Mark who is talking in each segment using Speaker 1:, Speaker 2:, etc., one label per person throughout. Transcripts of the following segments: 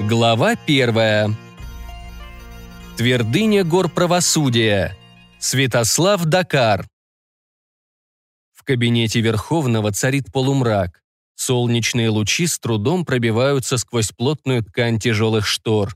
Speaker 1: Глава первая. Твердыня гор правосудия. Святослав Дакар. В кабинете Верховного царит полумрак. Солнечные лучи с трудом пробиваются сквозь плотную ткань тяжелых штор.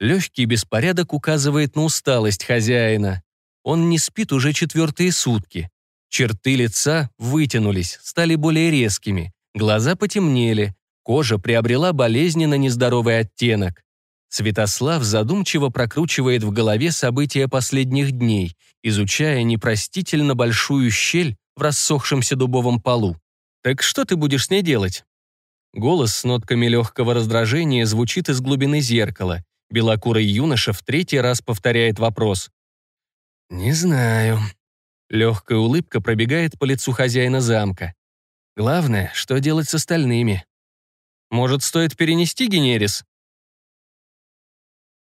Speaker 1: Легкий беспорядок указывает на усталость хозяина. Он не спит уже четвертые сутки. Черты лица вытянулись, стали более резкими, глаза потемнели, Кожа приобрела болезненно нездоровый оттенок. Святослав задумчиво прокручивает в голове события последних дней, изучая непростительно большую щель в рассохшемся дубовом полу. «Так что ты будешь с ней делать?» Голос с нотками легкого раздражения звучит из глубины зеркала. Белокурый юноша в третий раз повторяет вопрос. «Не знаю». Легкая улыбка пробегает по лицу хозяина замка. «Главное, что делать с остальными?» Может, стоит перенести Генерис?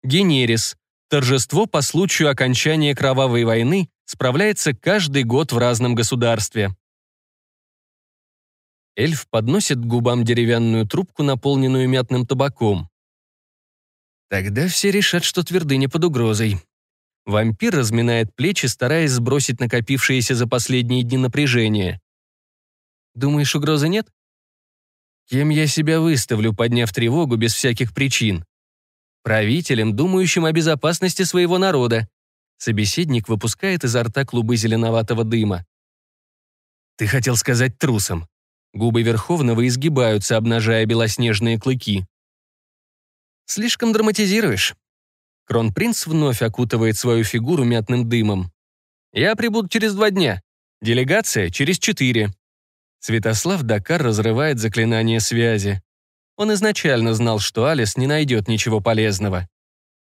Speaker 1: Генерис. Торжество по случаю окончания кровавой войны справляется каждый год в разном государстве. Эльф подносит к губам деревянную трубку, наполненную мятным табаком. Тогда все решат, что твердыня под угрозой. Вампир разминает плечи, стараясь сбросить накопившееся за последние дни напряжение. Думаешь, угрозы нет? Кем я себя выставлю, подняв тревогу без всяких причин? Правителем, думающим о безопасности своего народа. Собеседник выпускает изо рта клубы зеленоватого дыма. Ты хотел сказать трусом. Губы Верховного изгибаются, обнажая белоснежные клыки. Слишком драматизируешь. Кронпринц вновь окутывает свою фигуру мятным дымом. Я прибуду через два дня. Делегация через четыре. Святослав Дакар разрывает заклинание связи. Он изначально знал, что Алис не найдет ничего полезного.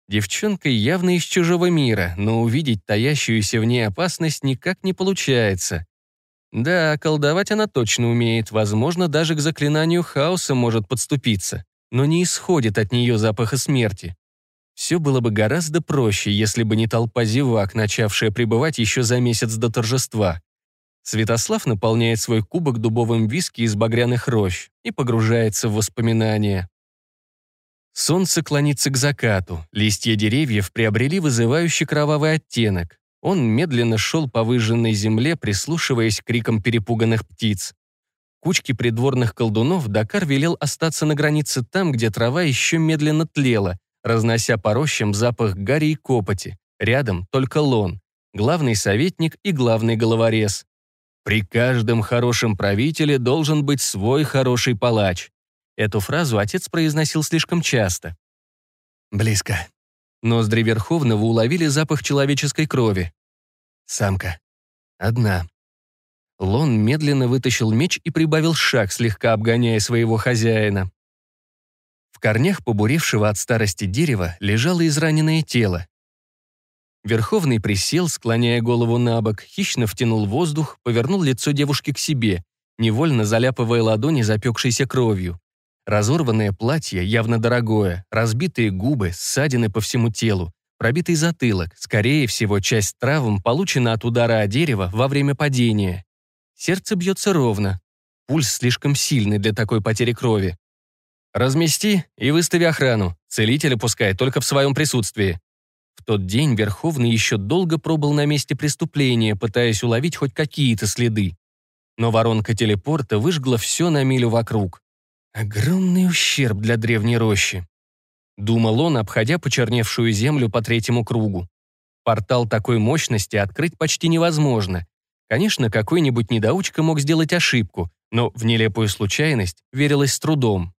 Speaker 1: Девчонка явно из чужого мира, но увидеть таящуюся в ней опасность никак не получается. Да, колдовать она точно умеет, возможно, даже к заклинанию хаоса может подступиться, но не исходит от нее запаха смерти. Все было бы гораздо проще, если бы не толпа зевак, начавшая пребывать еще за месяц до торжества. Святослав наполняет свой кубок дубовым виски из багряных рощ и погружается в воспоминания. Солнце клонится к закату, листья деревьев приобрели вызывающий кровавый оттенок. Он медленно шел по выжженной земле, прислушиваясь к крикам перепуганных птиц. Кучки придворных колдунов Дакар велел остаться на границе там, где трава еще медленно тлела, разнося по рощам запах гари и копоти. Рядом только лон, главный советник и главный головорез. При каждом хорошем правителе должен быть свой хороший палач. Эту фразу отец произносил слишком часто. Близко. Ноздри Верховного уловили запах человеческой крови. Самка. Одна. Лон медленно вытащил меч и прибавил шаг, слегка обгоняя своего хозяина. В корнях побуревшего от старости дерева лежало израненное тело. Верховный присел, склоняя голову на бок, хищно втянул воздух, повернул лицо девушки к себе, невольно заляпывая ладони запекшейся кровью. Разорванное платье, явно дорогое, разбитые губы, ссадины по всему телу, пробитый затылок, скорее всего, часть травм получена от удара о дерево во время падения. Сердце бьется ровно. Пульс слишком сильный для такой потери крови. «Размести и выстави охрану. Целителя пускай только в своем присутствии», в тот день Верховный еще долго пробыл на месте преступления, пытаясь уловить хоть какие-то следы. Но воронка телепорта выжгла все на милю вокруг. Огромный ущерб для древней рощи. Думал он, обходя почерневшую землю по третьему кругу. Портал такой мощности открыть почти невозможно. Конечно, какой-нибудь недоучка мог сделать ошибку, но в нелепую случайность верилось с трудом.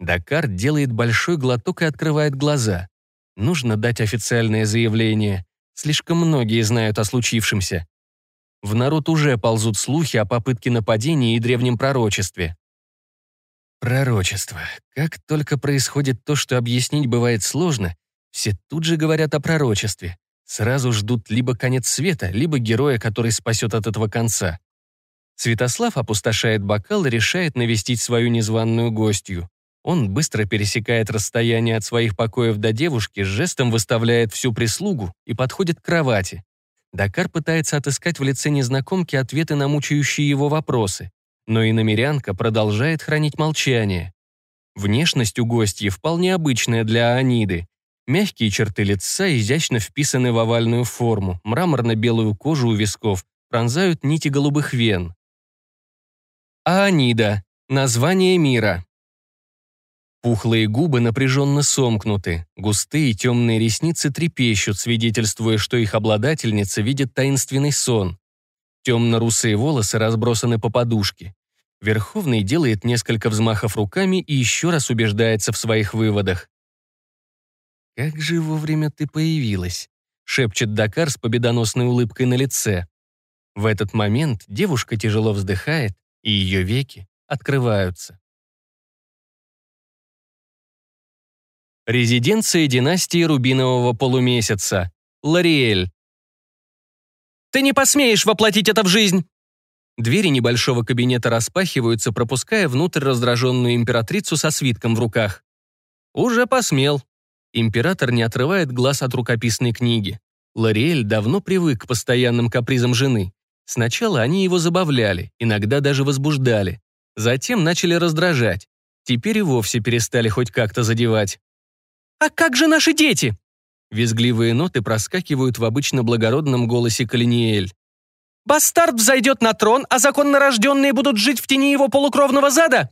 Speaker 1: Дакар делает большой глоток и открывает глаза. Нужно дать официальное заявление. Слишком многие знают о случившемся. В народ уже ползут слухи о попытке нападения и древнем пророчестве. Пророчество. Как только происходит то, что объяснить бывает сложно, все тут же говорят о пророчестве. Сразу ждут либо конец света, либо героя, который спасет от этого конца. Святослав опустошает бокал и решает навестить свою незваную гостью. Он быстро пересекает расстояние от своих покоев до девушки, жестом выставляет всю прислугу и подходит к кровати. Дакар пытается отыскать в лице незнакомки ответы на мучающие его вопросы, но и намерянка продолжает хранить молчание. Внешность у гостьи вполне обычная для Аниды. Мягкие черты лица изящно вписаны в овальную форму, мраморно-белую кожу у висков пронзают нити голубых вен. Аанида. Название мира. Пухлые губы напряженно сомкнуты, густые темные ресницы трепещут, свидетельствуя, что их обладательница видит таинственный сон. Темно-русые волосы разбросаны по подушке. Верховный делает несколько взмахов руками и еще раз убеждается в своих выводах. «Как же вовремя ты появилась», — шепчет Дакар с победоносной улыбкой на лице. В этот момент девушка тяжело вздыхает, и ее веки открываются. Резиденция династии Рубинового полумесяца. Лориэль. «Ты не посмеешь воплотить это в жизнь!» Двери небольшого кабинета распахиваются, пропуская внутрь раздраженную императрицу со свитком в руках. «Уже посмел», Император не отрывает глаз от рукописной книги. Лориэль давно привык к постоянным капризам жены. Сначала они его забавляли, иногда даже возбуждали. Затем начали раздражать. Теперь и вовсе перестали хоть как-то задевать. «А как же наши дети?» Визгливые ноты проскакивают в обычно благородном голосе Калиниэль. «Бастард взойдет на трон, а законно рожденные будут жить в тени его полукровного зада?»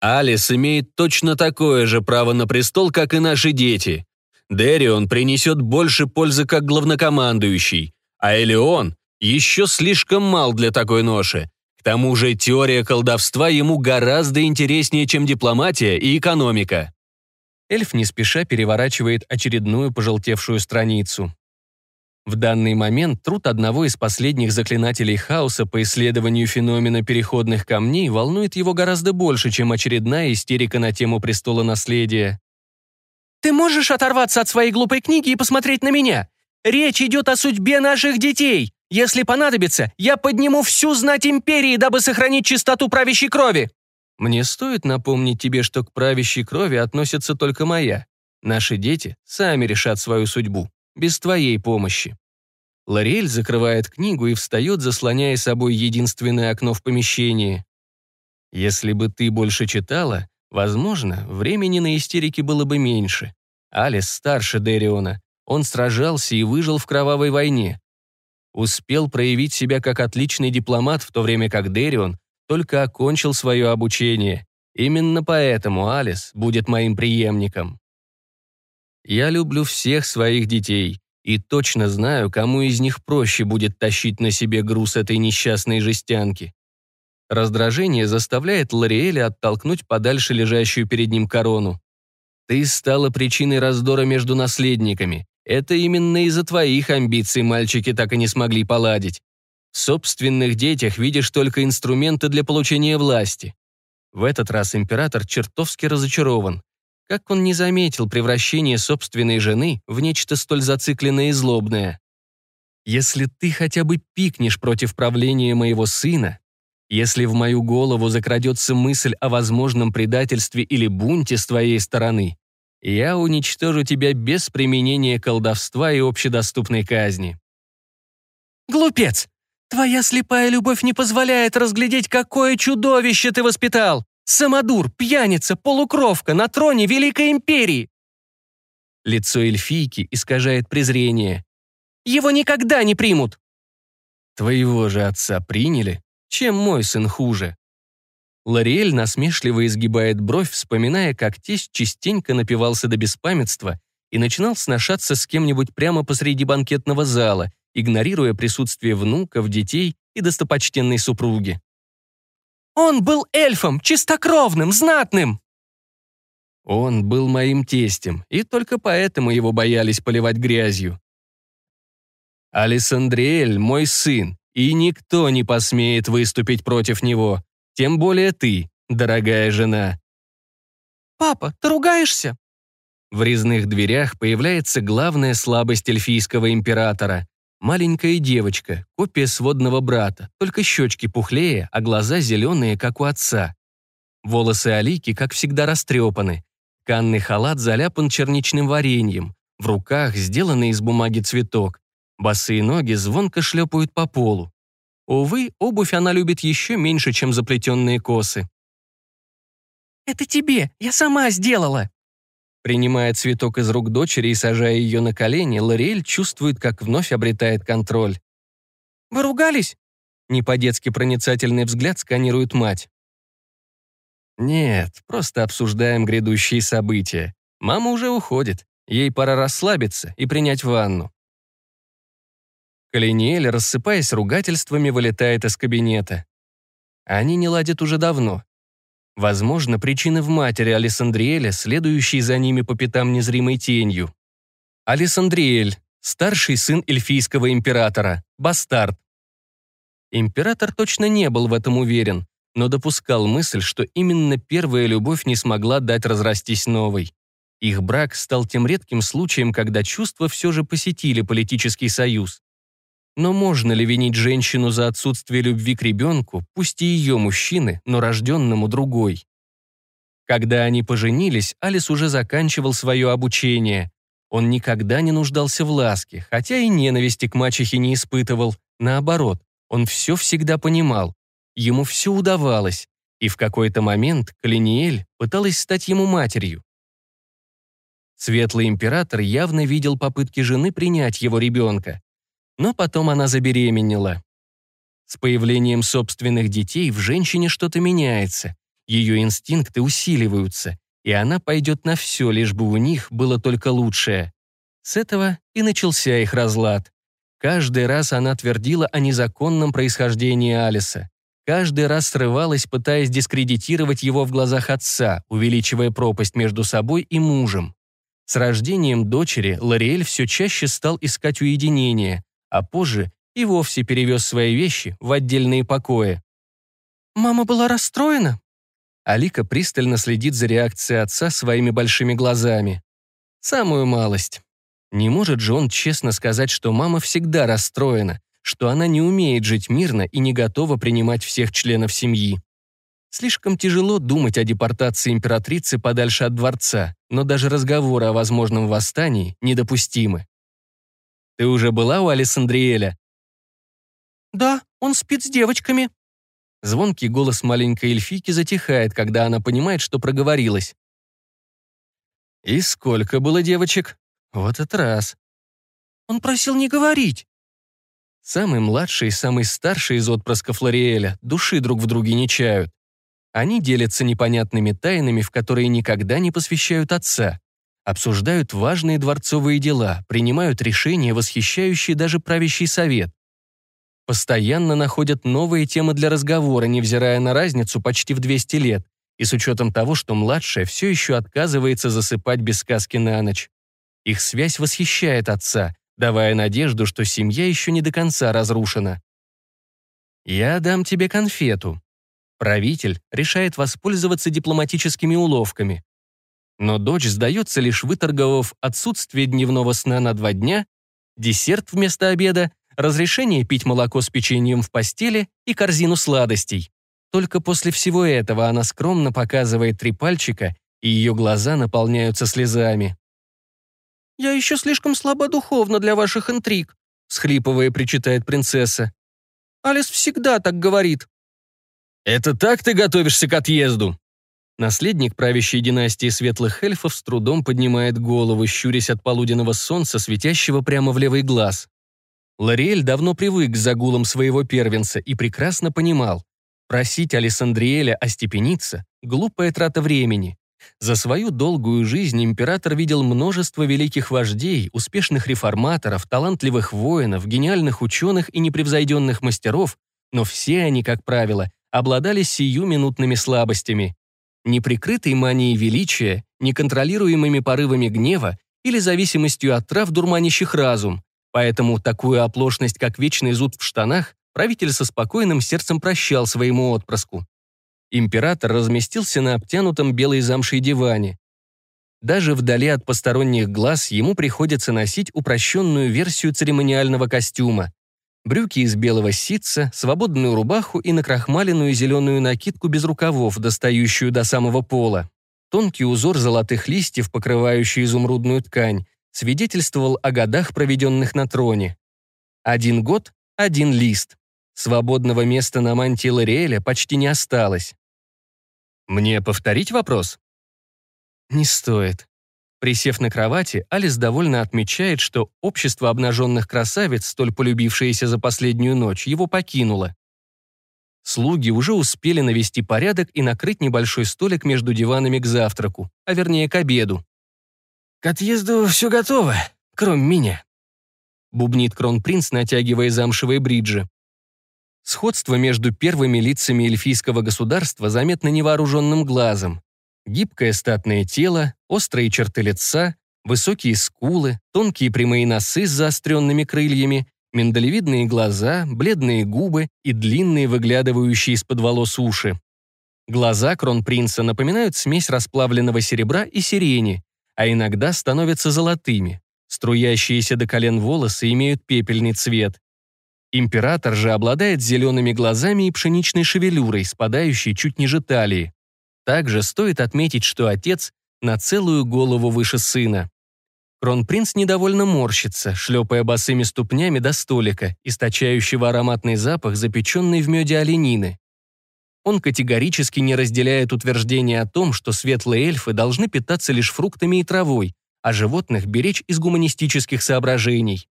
Speaker 2: Алис имеет точно такое же право на престол, как и наши дети. Дерион принесет больше пользы как главнокомандующий, а Элеон еще слишком мал для такой ноши. К тому же теория колдовства ему гораздо интереснее, чем дипломатия и экономика.
Speaker 1: Эльф не спеша переворачивает очередную пожелтевшую страницу. В данный момент труд одного из последних заклинателей хаоса по исследованию феномена переходных камней волнует его гораздо больше, чем очередная истерика на тему престола наследия. «Ты можешь оторваться от своей глупой книги и посмотреть на меня? Речь идет о судьбе наших детей. Если понадобится, я подниму всю знать империи, дабы сохранить чистоту правящей крови». Мне стоит напомнить тебе, что к правящей крови относится только моя. Наши дети сами решат свою судьбу без твоей помощи. Лориэль закрывает книгу и встает, заслоняя собой единственное окно в помещении. Если бы ты больше читала, возможно, времени на истерике было бы меньше. Алис старше Дериона. Он сражался и выжил в кровавой войне. Успел проявить себя как отличный дипломат, в то время как Дерион только окончил свое обучение. Именно поэтому Алис будет моим преемником. Я люблю всех своих детей и точно знаю, кому из них проще будет тащить на себе груз этой несчастной жестянки. Раздражение заставляет Лориэля оттолкнуть подальше лежащую перед ним корону. Ты стала причиной раздора между наследниками. Это именно из-за твоих амбиций мальчики так и не смогли поладить. В собственных детях видишь только инструменты для получения власти. В этот раз император чертовски разочарован. Как он не заметил превращение собственной жены в нечто столь зацикленное и злобное? Если ты хотя бы пикнешь против правления моего сына, если в мою голову закрадется мысль о возможном предательстве или бунте с твоей стороны, я уничтожу тебя без применения колдовства и общедоступной казни. Глупец! Твоя слепая любовь не позволяет разглядеть, какое чудовище ты воспитал! Самодур, пьяница, полукровка на троне Великой Империи!» Лицо эльфийки искажает презрение. «Его никогда не примут!» «Твоего же отца приняли? Чем мой сын хуже?» Лориэль насмешливо изгибает бровь, вспоминая, как тесть частенько напивался до беспамятства и начинал сношаться с кем-нибудь прямо посреди банкетного зала, игнорируя присутствие внуков, детей и достопочтенной супруги. Он был эльфом, чистокровным, знатным!» Он был моим тестем, и только поэтому его боялись поливать грязью. Алисандриэль — мой сын, и никто не посмеет выступить против него, тем более ты, дорогая жена. «Папа, ты ругаешься?» В резных дверях появляется главная слабость эльфийского императора Маленькая девочка, копия сводного брата, только щечки пухлее, а глаза зеленые, как у отца. Волосы Алики, как всегда, растрепаны. Канный халат заляпан черничным вареньем. В руках сделанный из бумаги цветок. Босые ноги звонко шлепают по полу. Увы, обувь она любит еще меньше, чем заплетенные косы. Это тебе, я сама сделала!» Принимая цветок из рук дочери и сажая ее на колени, Лориэль чувствует, как вновь обретает контроль. «Вы ругались?» Не по-детски проницательный взгляд сканирует мать. «Нет, просто обсуждаем грядущие события. Мама уже уходит. Ей пора расслабиться и принять ванну». Калиниэль, рассыпаясь ругательствами, вылетает из кабинета. Они не ладят уже давно. Возможно, причины в матери Алессандриэля, следующей за ними по пятам незримой тенью. Алессандриэль, старший сын эльфийского императора, бастард. Император точно не был в этом уверен, но допускал мысль, что именно первая любовь не смогла дать разрастись новой. Их брак стал тем редким случаем, когда чувства все же посетили политический союз. Но можно ли винить женщину за отсутствие любви к ребенку, пусть и ее мужчины, но рожденному другой? Когда они поженились, Алис уже заканчивал свое обучение. Он никогда не нуждался в ласке, хотя и ненависти к мачехе не испытывал. Наоборот, он все всегда понимал. Ему все удавалось, и в какой-то момент Калиниэль пыталась стать ему матерью. Светлый император явно видел попытки жены принять его ребенка. Но потом она забеременела. С появлением собственных детей в женщине что-то меняется, ее инстинкты усиливаются, и она пойдет на все, лишь бы у них было только лучшее. С этого и начался их разлад. Каждый раз она твердила о незаконном происхождении Алиса. Каждый раз срывалась, пытаясь дискредитировать его в глазах отца, увеличивая пропасть между собой и мужем. С рождением дочери Лориэль все чаще стал искать уединение, а позже и вовсе перевез свои вещи в отдельные покои. «Мама была расстроена?» Алика пристально следит за реакцией отца своими большими глазами. Самую малость. Не может же он честно сказать, что мама всегда расстроена, что она не умеет жить мирно и не готова принимать всех членов семьи. Слишком тяжело думать о депортации императрицы подальше от дворца, но даже разговоры о возможном восстании недопустимы. Ты уже была у Александриэля?» «Да, он спит с девочками». Звонкий голос маленькой эльфийки затихает, когда она понимает, что проговорилась. «И сколько было девочек?» «Вот этот раз». «Он просил не говорить». Самый младший и самый старший из отпрысков Лориэля души друг в друге не чают. Они делятся непонятными тайнами, в которые никогда не посвящают отца обсуждают важные дворцовые дела, принимают решения, восхищающие даже правящий совет. Постоянно находят новые темы для разговора, невзирая на разницу почти в 200 лет, и с учетом того, что младшая все еще отказывается засыпать без сказки на ночь. Их связь восхищает отца, давая надежду, что семья еще не до конца разрушена. «Я дам тебе конфету». Правитель решает воспользоваться дипломатическими уловками. Но дочь сдается, лишь выторговав отсутствие дневного сна на два дня, десерт вместо обеда, разрешение пить молоко с печеньем в постели и корзину сладостей. Только после всего этого она скромно показывает три пальчика, и ее глаза наполняются слезами. «Я еще слишком слаба духовно для ваших интриг», схлипывая, причитает принцесса. «Алис всегда так говорит». «Это так ты готовишься к отъезду?» Наследник правящей династии светлых эльфов с трудом поднимает голову, щурясь от полуденного солнца, светящего прямо в левый глаз. Лориэль давно привык к загулам своего первенца и прекрасно понимал, просить Алессандриэля остепениться – глупая трата времени. За свою долгую жизнь император видел множество великих вождей, успешных реформаторов, талантливых воинов, гениальных ученых и непревзойденных мастеров, но все они, как правило, обладали сиюминутными слабостями неприкрытой манией величия, неконтролируемыми порывами гнева или зависимостью от трав, дурманящих разум. Поэтому такую оплошность, как вечный зуд в штанах, правитель со спокойным сердцем прощал своему отпрыску. Император разместился на обтянутом белой замшей диване. Даже вдали от посторонних глаз ему приходится носить упрощенную версию церемониального костюма, брюки из белого ситца, свободную рубаху и накрахмаленную зеленую накидку без рукавов, достающую до самого пола. Тонкий узор золотых листьев, покрывающий изумрудную ткань, свидетельствовал о годах, проведенных на троне. Один год — один лист. Свободного места на мантии Лориэля почти не осталось. Мне повторить вопрос? Не стоит. Присев на кровати, Алис довольно отмечает, что общество обнаженных красавиц, столь полюбившееся за последнюю ночь, его покинуло. Слуги уже успели навести порядок и накрыть небольшой столик между диванами к завтраку, а вернее к обеду. «К отъезду все готово, кроме меня», — бубнит кронпринц, натягивая замшевые бриджи. Сходство между первыми лицами эльфийского государства заметно невооруженным глазом. Гибкое статное тело, острые черты лица, высокие скулы, тонкие прямые носы с заостренными крыльями, миндалевидные глаза, бледные губы и длинные выглядывающие из-под волос уши. Глаза кронпринца напоминают смесь расплавленного серебра и сирени, а иногда становятся золотыми. Струящиеся до колен волосы имеют пепельный цвет. Император же обладает зелеными глазами и пшеничной шевелюрой, спадающей чуть ниже талии. Также стоит отметить, что отец на целую голову выше сына. Кронпринц недовольно морщится, шлепая босыми ступнями до столика, источающего ароматный запах запеченной в меде оленины. Он категорически не разделяет утверждение о том, что светлые эльфы должны питаться лишь фруктами и травой, а животных беречь из гуманистических соображений.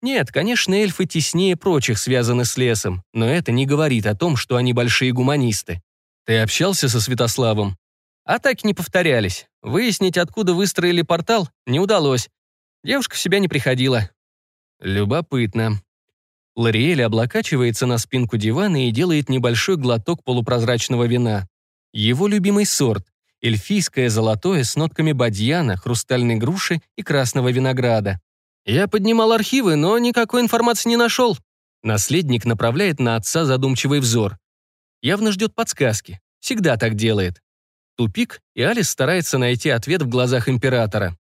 Speaker 1: Нет, конечно, эльфы теснее прочих связаны с лесом, но это не говорит о том, что они большие гуманисты. Ты общался со Святославом? Атаки не повторялись. Выяснить, откуда выстроили портал, не удалось. Девушка в себя не приходила. Любопытно. Лориэль облокачивается на спинку дивана и делает небольшой глоток полупрозрачного вина. Его любимый сорт – эльфийское золотое с нотками бадьяна, хрустальной груши и красного винограда. Я поднимал архивы, но никакой информации не нашел. Наследник направляет на отца задумчивый взор. Явно ждет подсказки. Всегда так делает. Тупик, и Алис старается найти ответ в глазах императора.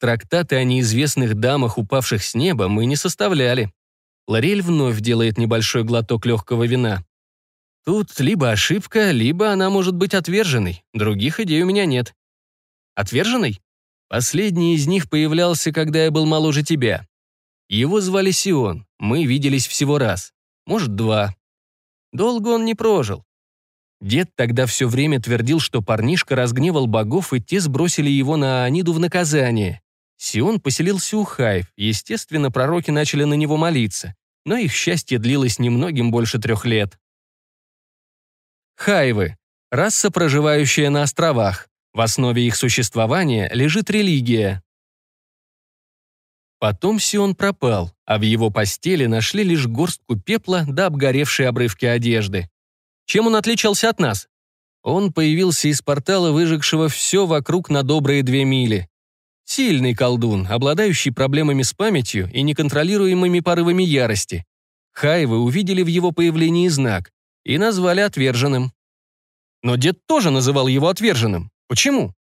Speaker 1: Трактаты о неизвестных дамах, упавших с неба, мы не составляли. Лорель вновь делает небольшой глоток легкого вина. Тут либо ошибка, либо она может быть отверженной. Других идей у меня нет. Отверженной? Последний из них появлялся, когда я был моложе тебя. Его звали Сион, мы виделись всего раз. Может, два. Долго он не прожил. Дед тогда все время твердил, что парнишка разгневал богов, и те сбросили его на Аниду в наказание. Сион поселился у Хайв, естественно, пророки начали на него молиться, но их счастье длилось немногим больше трех лет. Хайвы – раса, проживающая на островах. В основе их существования лежит религия. Потом Сион пропал, а в его постели нашли лишь горстку пепла да обгоревшие обрывки одежды. Чем он отличался от нас? Он появился из портала, выжегшего все вокруг на добрые две мили. Сильный колдун, обладающий проблемами с памятью и неконтролируемыми порывами ярости. Хайвы увидели в его появлении знак и назвали отверженным. Но дед тоже называл его отверженным. Почему?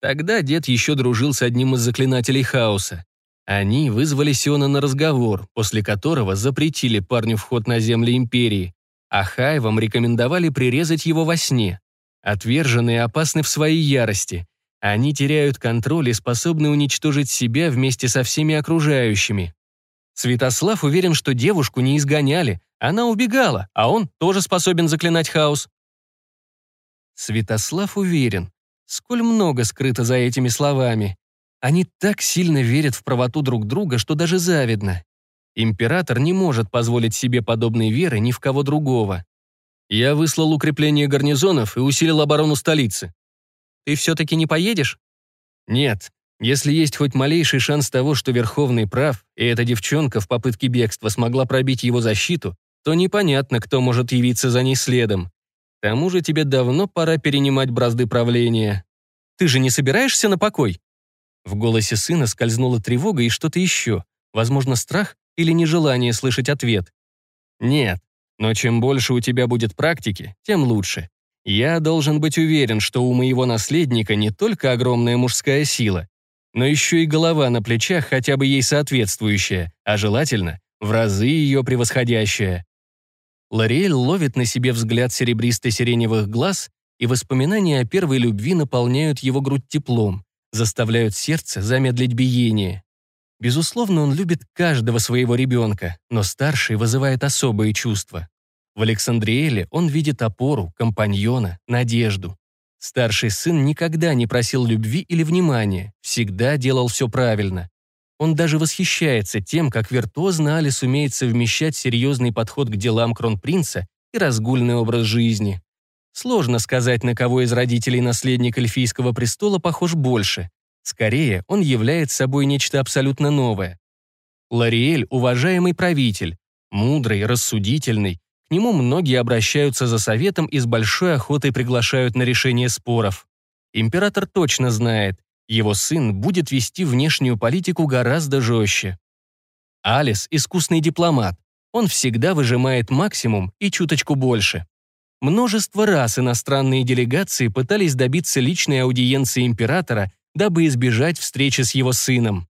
Speaker 1: Тогда дед еще дружил с одним из заклинателей хаоса. Они вызвали Сиона на разговор, после которого запретили парню вход на земли Империи, а Хайвам рекомендовали прирезать его во сне. Отверженные опасны в своей ярости. Они теряют контроль и способны уничтожить себя вместе со всеми окружающими. Святослав уверен, что девушку не изгоняли, она убегала, а он тоже способен заклинать хаос. Святослав уверен. Сколь много скрыто за этими словами. Они так сильно верят в правоту друг друга, что даже завидно. Император не может позволить себе подобной веры ни в кого другого. Я выслал укрепление гарнизонов и усилил оборону столицы. Ты все-таки не поедешь? Нет. Если есть хоть малейший шанс того, что Верховный прав, и эта девчонка в попытке бегства смогла пробить его защиту, то непонятно, кто может явиться за ней следом. К тому же тебе давно пора перенимать бразды правления. Ты же не собираешься на покой? В голосе сына скользнула тревога и что-то еще, возможно, страх или нежелание слышать ответ. «Нет, но чем больше у тебя будет практики, тем лучше. Я должен быть уверен, что у моего наследника не только огромная мужская сила, но еще и голова на плечах хотя бы ей соответствующая, а желательно в разы ее превосходящая». Лориэль ловит на себе взгляд серебристо-сиреневых глаз, и воспоминания о первой любви наполняют его грудь теплом заставляют сердце замедлить биение. Безусловно, он любит каждого своего ребенка, но старший вызывает особые чувства. В Александриэле он видит опору, компаньона, надежду. Старший сын никогда не просил любви или внимания, всегда делал все правильно. Он даже восхищается тем, как виртуозно Алис умеет совмещать серьезный подход к делам кронпринца и разгульный образ жизни. Сложно сказать, на кого из родителей наследник эльфийского престола похож больше. Скорее, он является собой нечто абсолютно новое. Лариэль – уважаемый правитель, мудрый, рассудительный. К нему многие обращаются за советом и с большой охотой приглашают на решение споров. Император точно знает, его сын будет вести внешнюю политику гораздо жестче. Алис – искусный дипломат. Он всегда выжимает максимум и чуточку больше. Множество раз иностранные делегации пытались добиться личной аудиенции императора, дабы избежать встречи с его сыном.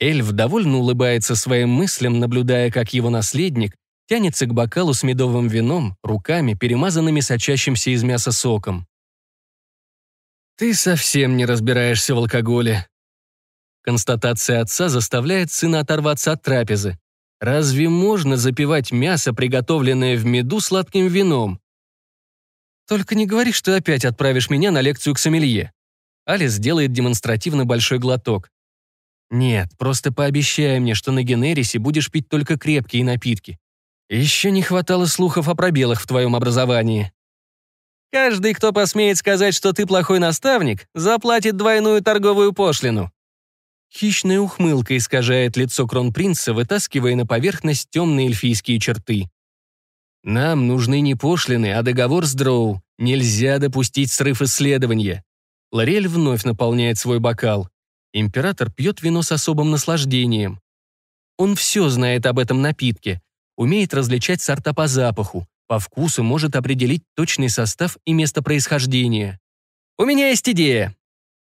Speaker 1: Эльф довольно улыбается своим мыслям, наблюдая, как его наследник тянется к бокалу с медовым вином, руками, перемазанными сочащимся из мяса соком. «Ты совсем не разбираешься в алкоголе». Констатация отца заставляет сына оторваться от трапезы. Разве можно запивать мясо, приготовленное в меду, сладким вином? Только не говори, что опять отправишь меня на лекцию к сомелье. Алис делает демонстративно большой глоток. Нет, просто пообещай мне, что на Генерисе будешь пить только крепкие напитки. Еще не хватало слухов о пробелах в твоем образовании. Каждый, кто посмеет сказать, что ты плохой наставник, заплатит двойную торговую пошлину. Хищная ухмылка искажает лицо кронпринца, вытаскивая на поверхность темные эльфийские черты. «Нам нужны не пошлины, а договор с Дроу. Нельзя допустить срыв исследования». Лорель вновь наполняет свой бокал. Император пьет вино с особым наслаждением. Он все знает об этом напитке, умеет различать сорта по запаху, по вкусу может определить точный состав и место происхождения. «У меня есть идея»,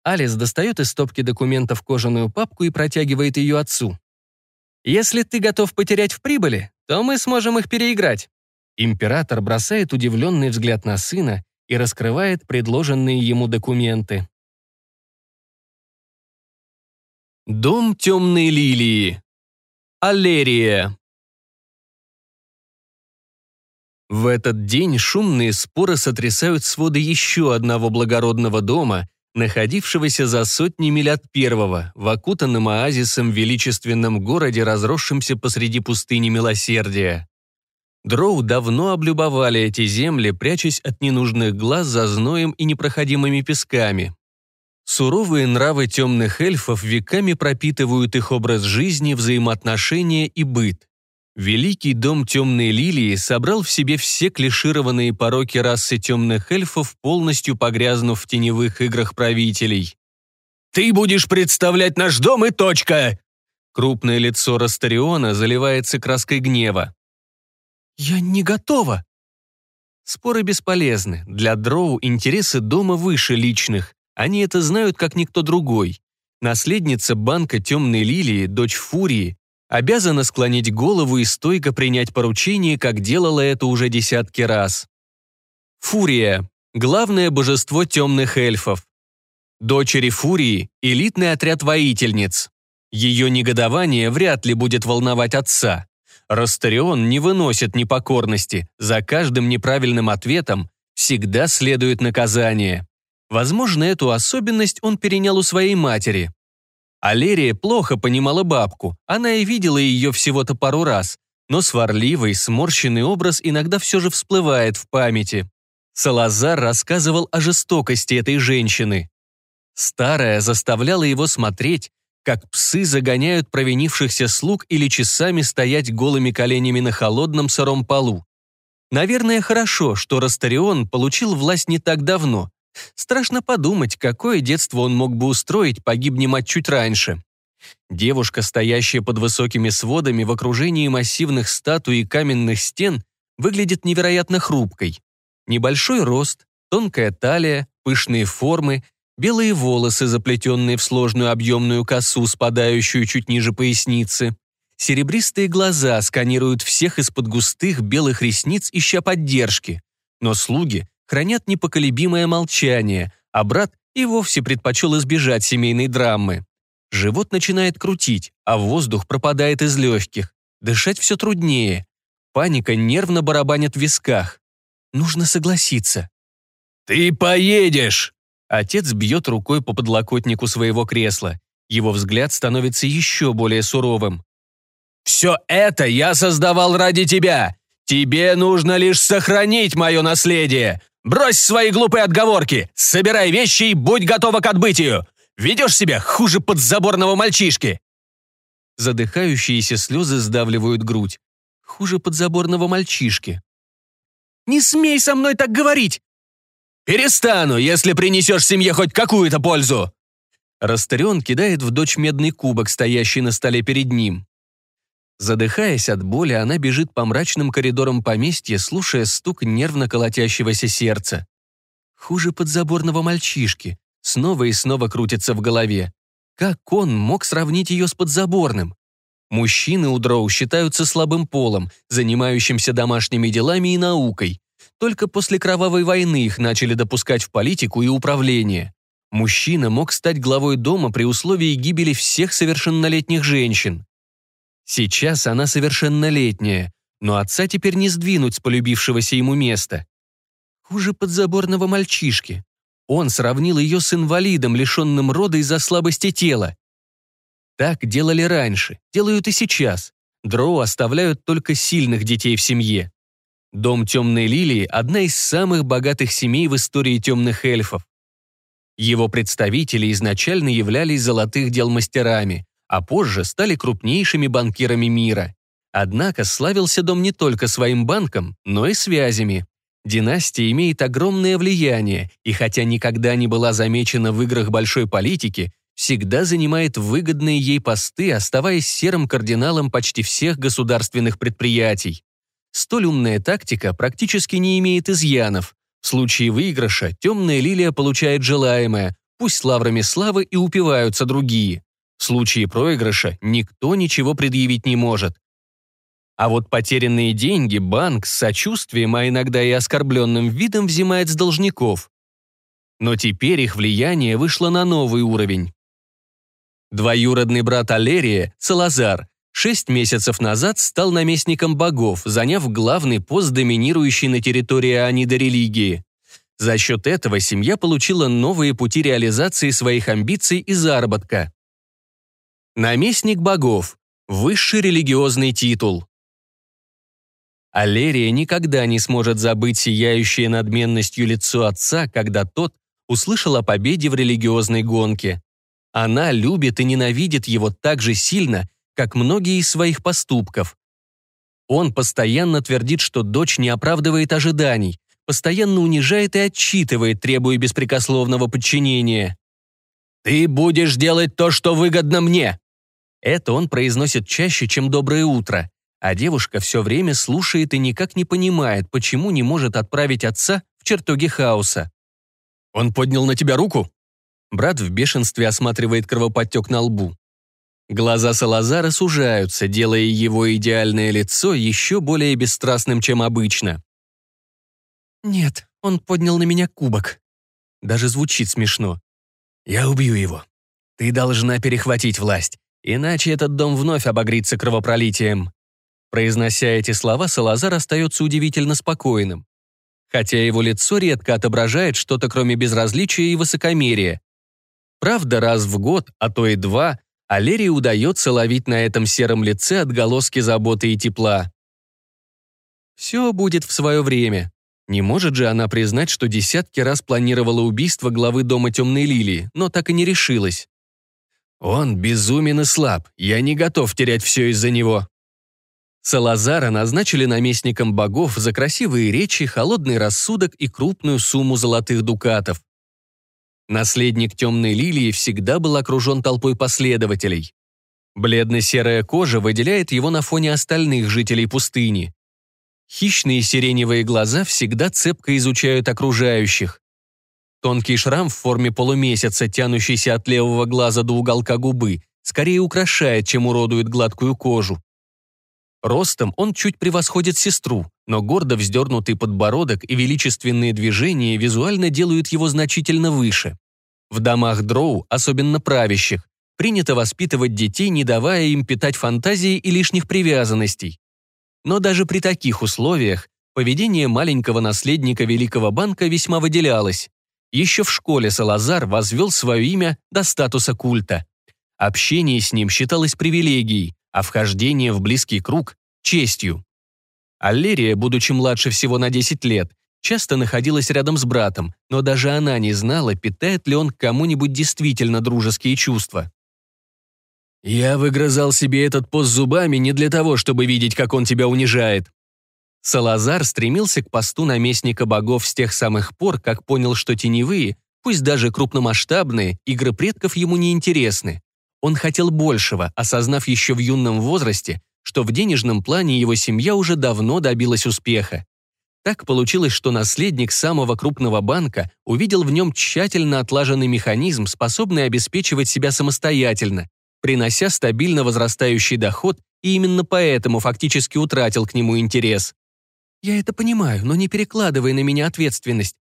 Speaker 1: Алис достает из стопки документов кожаную папку и протягивает ее отцу. «Если ты готов потерять в прибыли, то мы сможем их переиграть». Император бросает удивленный взгляд на сына и раскрывает предложенные ему документы. Дом темной лилии. Аллерия. В этот день шумные споры сотрясают своды еще одного благородного дома, находившегося за сотни миль от первого, в окутанном оазисом величественном городе, разросшемся посреди пустыни милосердия. Дроу давно облюбовали эти земли, прячась от ненужных глаз за зноем и непроходимыми песками. Суровые нравы темных эльфов веками пропитывают их образ жизни, взаимоотношения и быт. Великий дом темной лилии собрал в себе все клишированные пороки расы темных эльфов, полностью погрязнув в теневых играх правителей. «Ты будешь представлять наш дом и точка!» Крупное лицо Растариона заливается краской гнева. «Я не готова!» Споры бесполезны. Для Дроу интересы дома выше личных. Они это знают, как никто другой. Наследница банка Темной Лилии, дочь Фурии, обязана склонить голову и стойко принять поручение, как делала это уже десятки раз. Фурия – главное божество темных эльфов. Дочери Фурии – элитный отряд воительниц. Ее негодование вряд ли будет волновать отца. Растарион не выносит непокорности, за каждым неправильным ответом всегда следует наказание. Возможно, эту особенность он перенял у своей матери. Алерия плохо понимала бабку, она и видела ее всего-то пару раз, но сварливый, сморщенный образ иногда все же всплывает в памяти. Салазар рассказывал о жестокости этой женщины. Старая заставляла его смотреть, как псы загоняют провинившихся слуг или часами стоять голыми коленями на холодном сыром полу. Наверное, хорошо, что Растарион получил власть не так давно, Страшно подумать, какое детство он мог бы устроить, погибни мать чуть раньше. Девушка, стоящая под высокими сводами в окружении массивных статуй и каменных стен, выглядит невероятно хрупкой. Небольшой рост, тонкая талия, пышные формы, белые волосы, заплетенные в сложную объемную косу, спадающую чуть ниже поясницы. Серебристые глаза сканируют всех из-под густых белых ресниц, ища поддержки. Но слуги хранят непоколебимое молчание, а брат и вовсе предпочел избежать семейной драмы. Живот начинает крутить, а воздух пропадает из легких. Дышать все труднее. Паника нервно барабанит в висках. Нужно согласиться.
Speaker 2: «Ты поедешь!»
Speaker 1: Отец бьет рукой по подлокотнику своего кресла. Его взгляд становится еще более суровым.
Speaker 2: «Все это я создавал ради тебя! Тебе нужно лишь сохранить мое наследие! Брось свои глупые отговорки! Собирай вещи и будь готова к отбытию! Ведешь себя хуже подзаборного мальчишки!»
Speaker 1: Задыхающиеся слезы сдавливают грудь. Хуже подзаборного мальчишки. «Не смей со мной так говорить!»
Speaker 2: «Перестану, если принесешь семье хоть какую-то пользу!»
Speaker 1: Растырен кидает в дочь медный кубок, стоящий на столе перед ним. Задыхаясь от боли, она бежит по мрачным коридорам поместья, слушая стук нервно колотящегося сердца. Хуже подзаборного мальчишки. Снова и снова крутится в голове. Как он мог сравнить ее с подзаборным? Мужчины у Дроу считаются слабым полом, занимающимся домашними делами и наукой. Только после кровавой войны их начали допускать в политику и управление. Мужчина мог стать главой дома при условии гибели всех совершеннолетних женщин. Сейчас она совершеннолетняя, но отца теперь не сдвинуть с полюбившегося ему места. Хуже подзаборного мальчишки. Он сравнил ее с инвалидом, лишенным рода из-за слабости тела. Так делали раньше, делают и сейчас. Дроу оставляют только сильных детей в семье. Дом Темной Лилии – одна из самых богатых семей в истории темных эльфов. Его представители изначально являлись золотых дел мастерами, а позже стали крупнейшими банкирами мира. Однако славился дом не только своим банком, но и связями. Династия имеет огромное влияние, и хотя никогда не была замечена в играх большой политики, всегда занимает выгодные ей посты, оставаясь серым кардиналом почти всех государственных предприятий. Столь умная тактика практически не имеет изъянов. В случае выигрыша темная лилия получает желаемое, пусть лаврами славы и упиваются другие. В случае проигрыша никто ничего предъявить не может. А вот потерянные деньги банк с сочувствием, а иногда и оскорбленным видом взимает с должников. Но теперь их влияние вышло на новый уровень. Двоюродный брат Алерия, Салазар, шесть месяцев назад стал наместником богов, заняв главный пост, доминирующий на территории Анида религии. За счет этого семья получила новые пути реализации своих амбиций и заработка. Наместник богов – высший религиозный титул. Алерия никогда не сможет забыть сияющее надменностью лицо отца, когда тот услышал о победе в религиозной гонке. Она любит и ненавидит его так же сильно, как многие из своих поступков. Он постоянно твердит, что дочь не оправдывает ожиданий, постоянно унижает и отчитывает, требуя беспрекословного подчинения. «Ты будешь делать то, что выгодно мне!» Это он произносит чаще, чем «доброе утро», а девушка все время слушает и никак не понимает, почему не может отправить отца в чертоги хаоса. «Он поднял на тебя руку?» Брат в бешенстве осматривает кровоподтек на лбу. Глаза Салазара сужаются, делая его идеальное лицо еще более бесстрастным, чем обычно. «Нет, он поднял на меня кубок». Даже звучит смешно. «Я убью его. Ты должна перехватить власть, иначе этот дом вновь обогрится кровопролитием». Произнося эти слова, Салазар остается удивительно спокойным. Хотя его лицо редко отображает что-то, кроме безразличия и высокомерия. Правда, раз в год, а то и два, Алерии удается ловить на этом сером лице отголоски заботы и тепла. Все будет в свое время. Не может же она признать, что десятки раз планировала убийство главы дома Темной Лилии, но так и не решилась. Он безумен и слаб, я не готов терять все из-за него. Салазара назначили наместником богов за красивые речи, холодный рассудок и крупную сумму золотых дукатов. Наследник темной лилии всегда был окружен толпой последователей. Бледно-серая кожа выделяет его на фоне остальных жителей пустыни. Хищные сиреневые глаза всегда цепко изучают окружающих. Тонкий шрам в форме полумесяца, тянущийся от левого глаза до уголка губы, скорее украшает, чем уродует гладкую кожу. Ростом он чуть превосходит сестру, но гордо вздернутый подбородок и величественные движения визуально делают его значительно выше. В домах дроу, особенно правящих, принято воспитывать детей, не давая им питать фантазии и лишних привязанностей. Но даже при таких условиях поведение маленького наследника Великого банка весьма выделялось. Еще в школе Салазар возвел свое имя до статуса культа. Общение с ним считалось привилегией, а вхождение в близкий круг – честью. Аллерия, будучи младше всего на 10 лет, часто находилась рядом с братом, но даже она не знала, питает ли он к кому-нибудь действительно дружеские чувства. «Я выгрызал себе этот пост зубами не для того, чтобы видеть, как он тебя унижает». Салазар стремился к посту наместника богов с тех самых пор, как понял, что теневые, пусть даже крупномасштабные, игры предков ему не интересны. Он хотел большего, осознав еще в юном возрасте, что в денежном плане его семья уже давно добилась успеха. Так получилось, что наследник самого крупного банка увидел в нем тщательно отлаженный механизм, способный обеспечивать себя самостоятельно, принося стабильно возрастающий доход, и именно поэтому фактически утратил к нему интерес. «Я это понимаю, но не перекладывай на меня ответственность.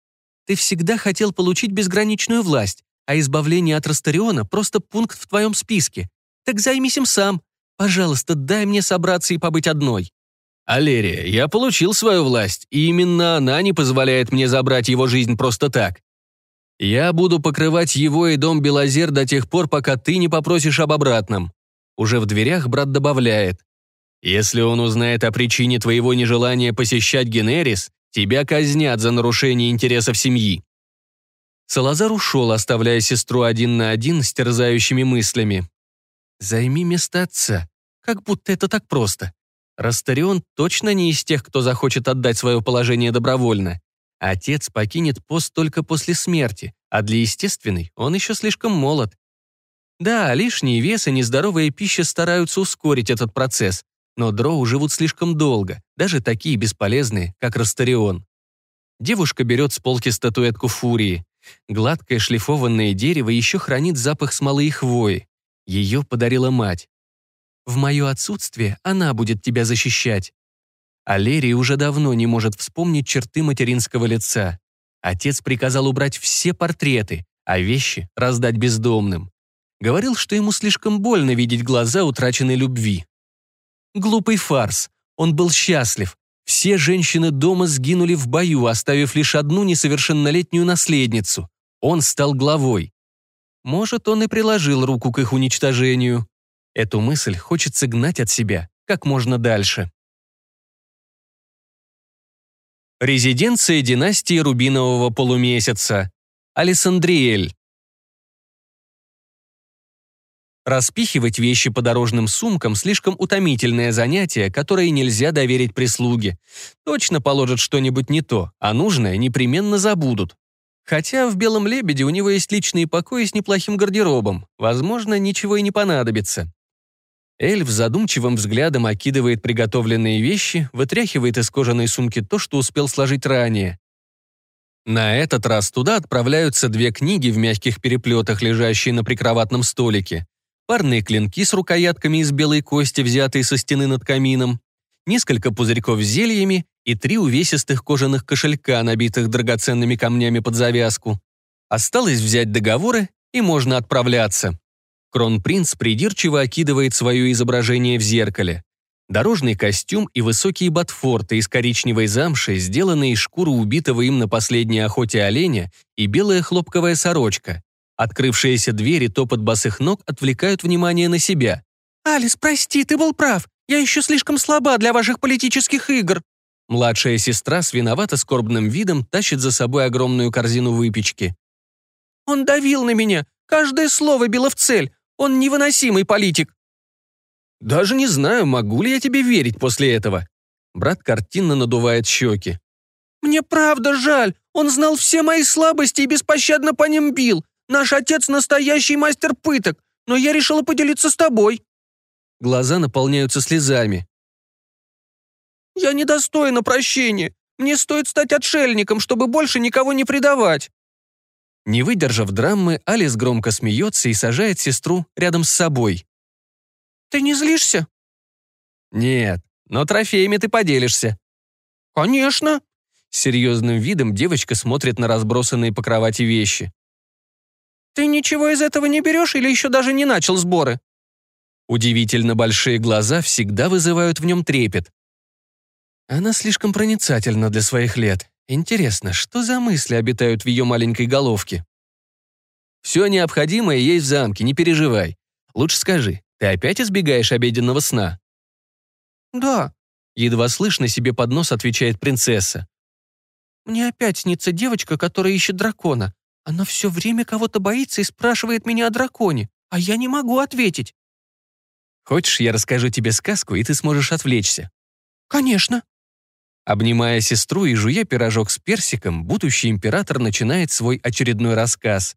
Speaker 1: Ты всегда хотел получить безграничную власть, а избавление от Растариона — просто пункт в твоем списке. Так займись им сам. Пожалуйста, дай мне собраться и побыть одной». «Алерия, я получил свою власть, и именно она не позволяет мне забрать его жизнь просто так. Я буду покрывать его и дом Белозер до тех пор, пока ты не попросишь об обратном». Уже в дверях брат добавляет. «Если он узнает о причине твоего нежелания посещать Генерис, тебя казнят за нарушение интересов семьи». Салазар ушел, оставляя сестру один на один с терзающими мыслями. «Займи место отца. Как будто это так просто. Растарион точно не из тех, кто захочет отдать свое положение добровольно. Отец покинет пост только после смерти, а для естественной он еще слишком молод. Да, лишний вес и нездоровая пища стараются ускорить этот процесс, но дроу живут слишком долго, даже такие бесполезные, как Растарион. Девушка берет с полки статуэтку фурии. Гладкое шлифованное дерево еще хранит запах смолы и хвои. Ее подарила мать. В мое отсутствие она будет тебя защищать. Алерий уже давно не может вспомнить черты материнского лица. Отец приказал убрать все портреты, а вещи раздать бездомным. Говорил, что ему слишком больно видеть глаза утраченной любви. Глупый фарс. Он был счастлив. Все женщины дома сгинули в бою, оставив лишь одну несовершеннолетнюю наследницу. Он стал главой. Может, он и приложил руку к их уничтожению. Эту мысль хочется гнать от себя как можно дальше. Резиденция династии Рубинового полумесяца. Алессандриэль. Распихивать вещи по дорожным сумкам – слишком утомительное занятие, которое нельзя доверить прислуге. Точно положат что-нибудь не то, а нужное непременно забудут. Хотя в «Белом лебеде» у него есть личные покои с неплохим гардеробом. Возможно, ничего и не понадобится. Эльф задумчивым взглядом окидывает приготовленные вещи, вытряхивает из кожаной сумки то, что успел сложить ранее. На этот раз туда отправляются две книги в мягких переплетах, лежащие на прикроватном столике, парные клинки с рукоятками из белой кости, взятые со стены над камином, несколько пузырьков с зельями и три увесистых кожаных кошелька, набитых драгоценными камнями под завязку. Осталось взять договоры, и можно отправляться. Кронпринц придирчиво окидывает свое изображение в зеркале. Дорожный костюм и высокие ботфорты из коричневой замши, сделанные из шкуры убитого им на последней охоте оленя, и белая хлопковая сорочка. Открывшиеся двери топот босых ног отвлекают внимание на себя. «Алис, прости, ты был прав. Я еще слишком слаба для ваших политических игр». Младшая сестра с виновато скорбным видом тащит за собой огромную корзину выпечки. «Он давил на меня. Каждое слово било в цель. Он невыносимый политик». «Даже не знаю, могу ли я тебе верить после этого». Брат картинно надувает щеки. «Мне правда жаль. Он знал все мои слабости и беспощадно по ним бил. Наш отец настоящий мастер пыток, но я решила поделиться с тобой». Глаза наполняются слезами. «Я недостойна прощения. Мне стоит стать отшельником, чтобы больше никого не предавать». Не выдержав драмы, Алис громко смеется и сажает сестру рядом с собой. «Ты не злишься?» «Нет, но трофеями ты поделишься». «Конечно!» С серьезным видом девочка смотрит на разбросанные по кровати вещи. «Ты ничего из этого не берешь или еще даже не начал сборы?» Удивительно большие глаза всегда вызывают в нем трепет. Она слишком проницательна для своих лет. Интересно, что за мысли обитают в ее маленькой головке? Все необходимое есть в замке, не переживай. Лучше скажи, ты опять избегаешь обеденного сна?
Speaker 3: Да,
Speaker 1: едва слышно себе под нос отвечает принцесса.
Speaker 3: Мне опять снится девочка, которая ищет дракона. Она все время кого-то боится и спрашивает меня о драконе, а я не могу ответить.
Speaker 1: Хочешь, я расскажу тебе сказку, и ты сможешь отвлечься?
Speaker 3: Конечно.
Speaker 1: Обнимая сестру и жуя пирожок с персиком, будущий император начинает свой очередной рассказ.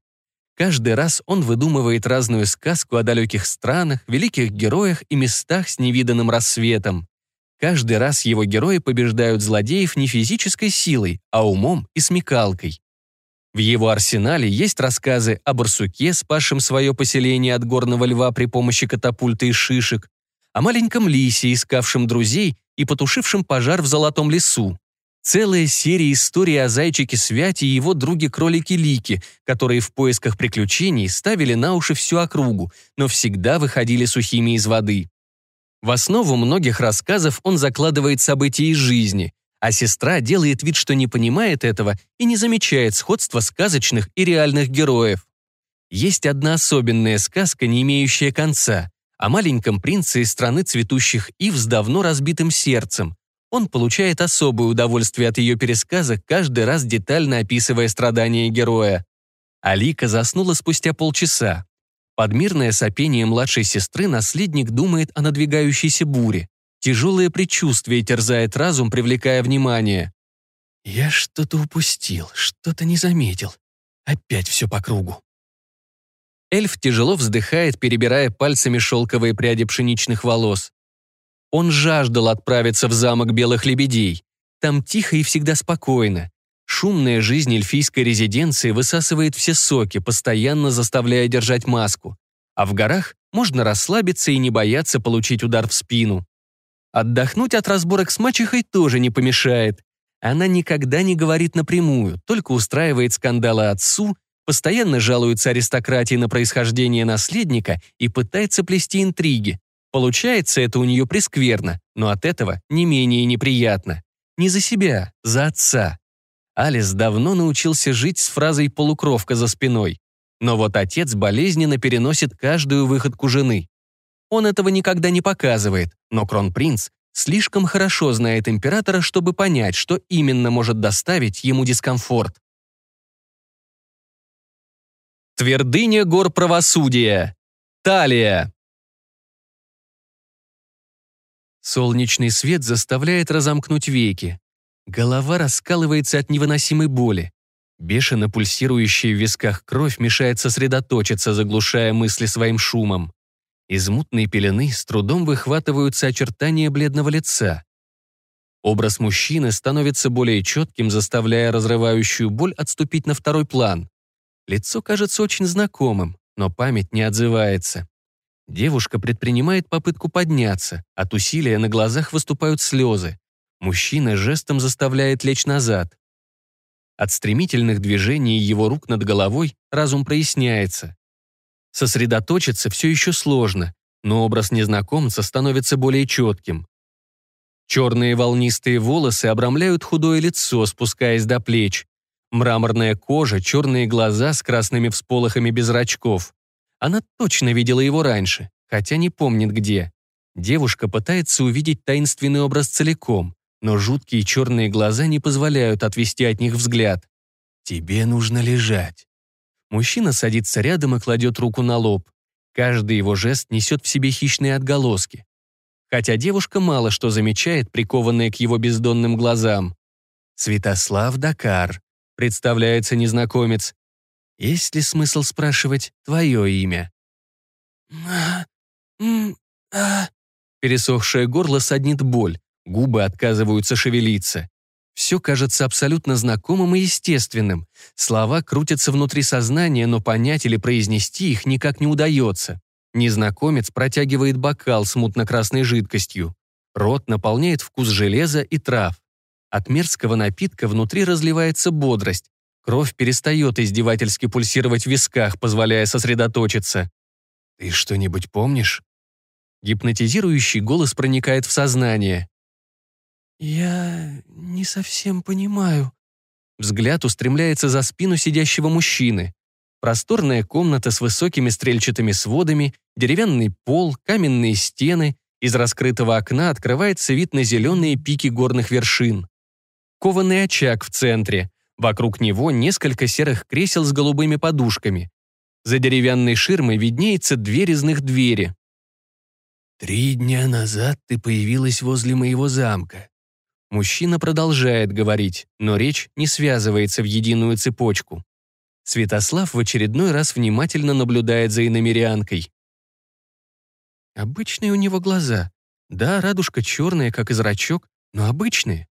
Speaker 1: Каждый раз он выдумывает разную сказку о далеких странах, великих героях и местах с невиданным рассветом. Каждый раз его герои побеждают злодеев не физической силой, а умом и смекалкой. В его арсенале есть рассказы о барсуке, спасшем свое поселение от горного льва при помощи катапульта и шишек, о маленьком лисе, искавшем друзей и потушившем пожар в золотом лесу, Целая серия историй о зайчике Святе и его друге-кролике Лике, которые в поисках приключений ставили на уши всю округу, но всегда выходили сухими из воды. В основу многих рассказов он закладывает события из жизни, а сестра делает вид, что не понимает этого и не замечает сходства сказочных и реальных героев. Есть одна особенная сказка, не имеющая конца, о маленьком принце из страны цветущих ив с давно разбитым сердцем, он получает особое удовольствие от ее пересказа, каждый раз детально описывая страдания героя. Алика заснула спустя полчаса. Под мирное сопение младшей сестры наследник думает о надвигающейся буре. Тяжелое предчувствие терзает разум, привлекая внимание. «Я что-то упустил, что-то не заметил. Опять все по кругу». Эльф тяжело вздыхает, перебирая пальцами шелковые пряди пшеничных волос. Он жаждал отправиться в замок белых лебедей. Там тихо и всегда спокойно. Шумная жизнь эльфийской резиденции высасывает все соки, постоянно заставляя держать маску. А в горах можно расслабиться и не бояться получить удар в спину. Отдохнуть от разборок с мачехой тоже не помешает. Она никогда не говорит напрямую, только устраивает скандалы отцу, постоянно жалуется аристократии на происхождение наследника и пытается плести интриги, Получается это у нее прескверно, но от этого не менее неприятно. Не за себя, за отца. Алис давно научился жить с фразой «полукровка за спиной». Но вот отец болезненно переносит каждую выходку жены. Он этого никогда не показывает, но кронпринц слишком хорошо знает императора, чтобы понять, что именно может доставить ему дискомфорт. Твердыня гор правосудия. Талия. Солнечный свет заставляет разомкнуть веки. Голова раскалывается от невыносимой боли. Бешено пульсирующая в висках кровь мешает сосредоточиться, заглушая мысли своим шумом. Из мутной пелены с трудом выхватываются очертания бледного лица. Образ мужчины становится более четким, заставляя разрывающую боль отступить на второй план. Лицо кажется очень знакомым, но память не отзывается. Девушка предпринимает попытку подняться. От усилия на глазах выступают слезы. Мужчина жестом заставляет лечь назад. От стремительных движений его рук над головой разум проясняется. Сосредоточиться все еще сложно, но образ незнакомца становится более четким. Черные волнистые волосы обрамляют худое лицо, спускаясь до плеч. Мраморная кожа, черные глаза с красными всполохами без зрачков. Она точно видела его раньше, хотя не помнит где. Девушка пытается увидеть таинственный образ целиком, но жуткие черные глаза не позволяют отвести от них взгляд. «Тебе нужно лежать». Мужчина садится рядом и кладет руку на лоб. Каждый его жест несет в себе хищные отголоски. Хотя девушка мало что замечает, прикованная к его бездонным глазам. «Святослав Дакар», — представляется незнакомец. Есть ли смысл спрашивать твое имя? Пересохшее горло саднит боль, губы отказываются шевелиться. Все кажется абсолютно знакомым и естественным. Слова крутятся внутри сознания, но понять или произнести их никак не удается. Незнакомец протягивает бокал с мутно-красной жидкостью. Рот наполняет вкус железа и трав. От мерзкого напитка внутри разливается бодрость, Кровь перестает издевательски пульсировать в висках, позволяя сосредоточиться. «Ты что-нибудь помнишь?» Гипнотизирующий голос проникает в сознание.
Speaker 3: «Я не совсем понимаю».
Speaker 1: Взгляд устремляется за спину сидящего мужчины. Просторная комната с высокими стрельчатыми сводами, деревянный пол, каменные стены. Из раскрытого окна открывается вид на зеленые пики горных вершин. Кованый очаг в центре. Вокруг него несколько серых кресел с голубыми подушками. За деревянной ширмой виднеется две резных двери.
Speaker 2: «Три дня назад ты появилась возле моего замка.
Speaker 1: Мужчина продолжает говорить, но речь не связывается в единую цепочку. Святослав в очередной раз внимательно наблюдает за иномерянкой. Обычные у него глаза. Да, радужка черная, как и зрачок, но обычные.